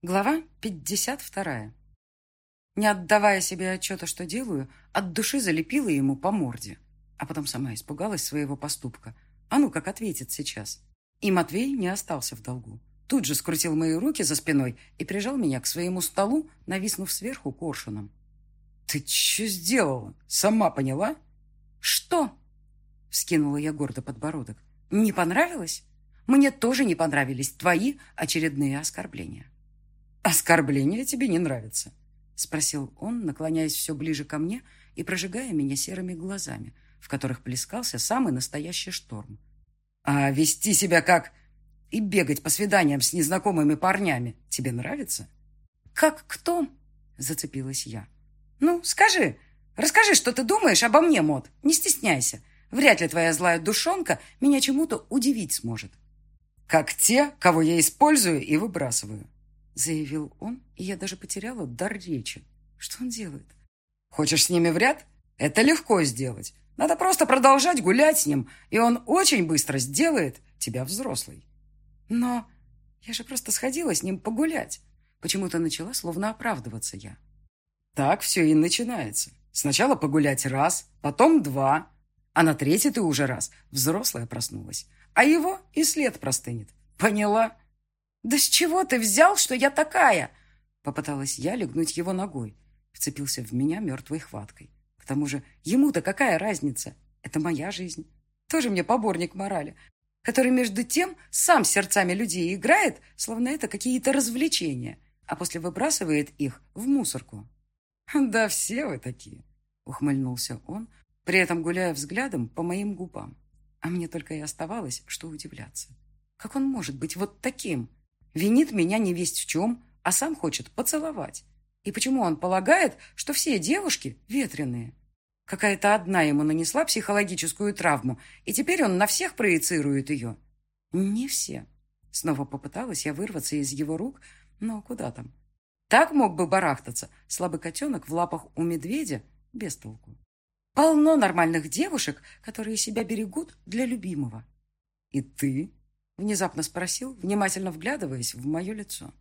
Глава 52. Не отдавая себе отчета, что делаю, от души залепила ему по морде. А потом сама испугалась своего поступка. А ну, как ответит сейчас. И Матвей не остался в долгу. Тут же скрутил мои руки за спиной и прижал меня к своему столу, нависнув сверху коршуном. «Ты что сделала? Сама поняла?» «Что?» — вскинула я гордо подбородок. «Не понравилось? Мне тоже не понравились твои очередные оскорбления». «Оскорбление тебе не нравится?» — спросил он, наклоняясь все ближе ко мне и прожигая меня серыми глазами, в которых плескался самый настоящий шторм. «А вести себя как... и бегать по свиданиям с незнакомыми парнями тебе нравится?» «Как кто?» — зацепилась я. «Ну, скажи, расскажи, что ты думаешь обо мне, Мот. Не стесняйся. Вряд ли твоя злая душонка меня чему-то удивить сможет». «Как те, кого я использую и выбрасываю», заявил он, и я даже потеряла дар речи. Что он делает? Хочешь с ними в ряд? Это легко сделать. Надо просто продолжать гулять с ним, и он очень быстро сделает тебя взрослой. Но я же просто сходила с ним погулять. Почему-то начала словно оправдываться я. Так все и начинается. Сначала погулять раз, потом два, а на третий ты уже раз взрослая проснулась, а его и след простынет. Поняла? «Да с чего ты взял, что я такая?» Попыталась я легнуть его ногой. Вцепился в меня мертвой хваткой. К тому же ему-то какая разница? Это моя жизнь. Тоже мне поборник морали, который между тем сам сердцами людей играет, словно это какие-то развлечения, а после выбрасывает их в мусорку. «Да все вы такие», — ухмыльнулся он, при этом гуляя взглядом по моим губам. А мне только и оставалось, что удивляться. Как он может быть вот таким? Винит меня не весть в чем, а сам хочет поцеловать. И почему он полагает, что все девушки ветреные? Какая-то одна ему нанесла психологическую травму, и теперь он на всех проецирует ее. Не все. Снова попыталась я вырваться из его рук, но куда там? Так мог бы барахтаться слабый котенок в лапах у медведя без толку. Полно нормальных девушек, которые себя берегут для любимого. И ты Внезапно спросил, внимательно вглядываясь в мое лицо.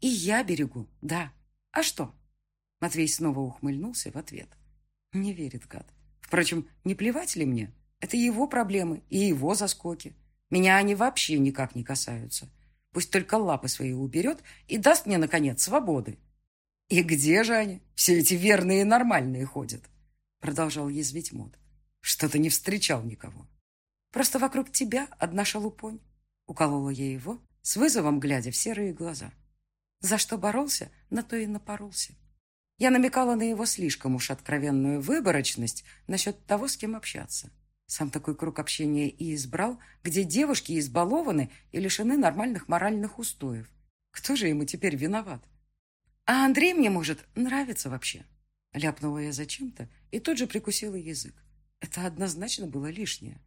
«И я берегу, да. А что?» Матвей снова ухмыльнулся в ответ. Не верит гад. Впрочем, не плевать ли мне? Это его проблемы и его заскоки. Меня они вообще никак не касаются. Пусть только лапы свои уберет и даст мне, наконец, свободы. «И где же они? Все эти верные и нормальные ходят?» Продолжал язвить Мод. «Что-то не встречал никого. Просто вокруг тебя одна шалупонь. Уколола я его, с вызовом глядя в серые глаза. За что боролся, на то и напоролся. Я намекала на его слишком уж откровенную выборочность насчет того, с кем общаться. Сам такой круг общения и избрал, где девушки избалованы и лишены нормальных моральных устоев. Кто же ему теперь виноват? А Андрей мне, может, нравится вообще. Ляпнула я зачем-то и тут же прикусила язык. Это однозначно было лишнее.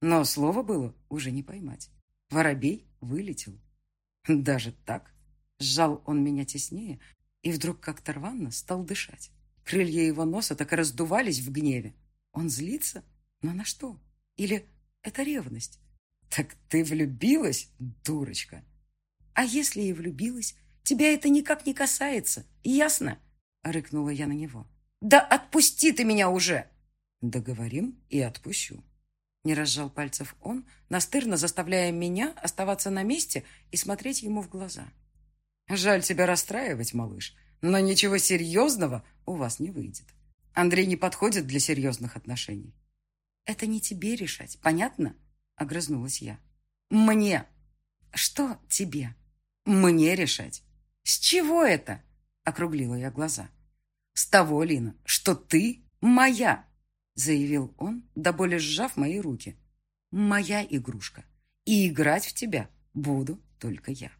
Но слово было уже не поймать. Воробей вылетел. Даже так? Сжал он меня теснее и вдруг как-то рвано стал дышать. Крылья его носа так и раздувались в гневе. Он злится? Но на что? Или это ревность? Так ты влюбилась, дурочка? А если и влюбилась, тебя это никак не касается, ясно? Рыкнула я на него. Да отпусти ты меня уже! Договорим и отпущу. Не разжал пальцев он, настырно заставляя меня оставаться на месте и смотреть ему в глаза. «Жаль тебя расстраивать, малыш, но ничего серьезного у вас не выйдет. Андрей не подходит для серьезных отношений». «Это не тебе решать, понятно?» — огрызнулась я. «Мне». «Что тебе?» «Мне решать». «С чего это?» — округлила я глаза. «С того, Лина, что ты моя». — заявил он, до боли сжав мои руки. «Моя игрушка, и играть в тебя буду только я».